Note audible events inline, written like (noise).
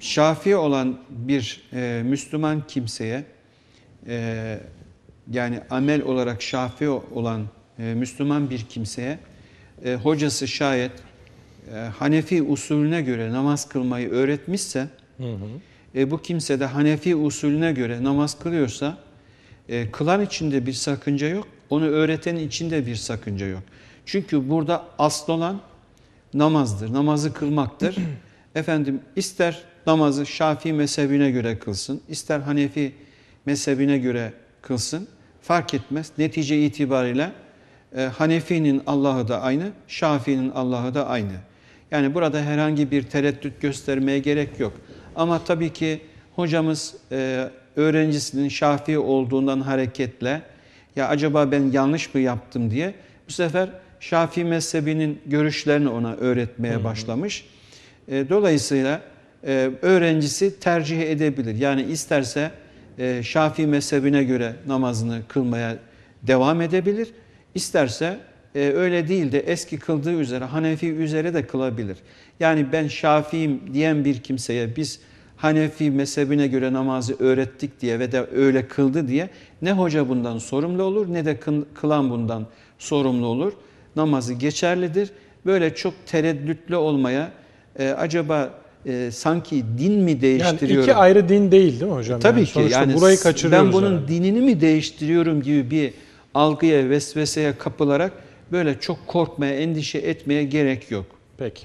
Şafii olan bir e, Müslüman kimseye e, yani amel olarak şafi olan e, Müslüman bir kimseye e, hocası şayet e, Hanefi usulüne göre namaz kılmayı öğretmişse Hı hı. e, bu kimse de Hanefi usulüne göre namaz kılıyorsa e, kılan içinde bir sakınca yok. Onu öğreten içinde bir sakınca yok. Çünkü burada asıl olan namazdır. Namazı kılmaktır. (clears throat) Efendim ister namazı Şafii mezhebine göre kılsın, ister Hanefi mezhebine göre kılsın. Fark etmez. Netice itibariyle e, Hanefi'nin Allah'ı da aynı, Şafii'nin Allah'ı da aynı. Yani burada herhangi bir tereddüt göstermeye gerek yok. Ama tabii ki hocamız e, öğrencisinin Şafii olduğundan hareketle ya acaba ben yanlış mı yaptım diye bu sefer Şafii mezhebinin görüşlerini ona öğretmeye başlamış. E, dolayısıyla e, öğrencisi tercih edebilir. Yani isterse e, Şafii mezhebine göre namazını kılmaya devam edebilir. İsterse e, öyle değil de eski kıldığı üzere Hanefi üzere de kılabilir. Yani ben Şafii'yim diyen bir kimseye biz Hanefi mezhebine göre namazı öğrettik diye ve de öyle kıldı diye ne hoca bundan sorumlu olur ne de kılan bundan sorumlu olur. Namazı geçerlidir. Böyle çok tereddütlü olmaya e, acaba e, sanki din mi Yani değiştiriyorum? iki ayrı din değil değil mi hocam? Tabii Yani ki yani burayı kaçırıyoruz. ben bunun herhalde. dinini mi değiştiriyorum gibi bir algıya, vesveseye kapılarak böyle çok korkmaya, endişe etmeye gerek yok. Peki.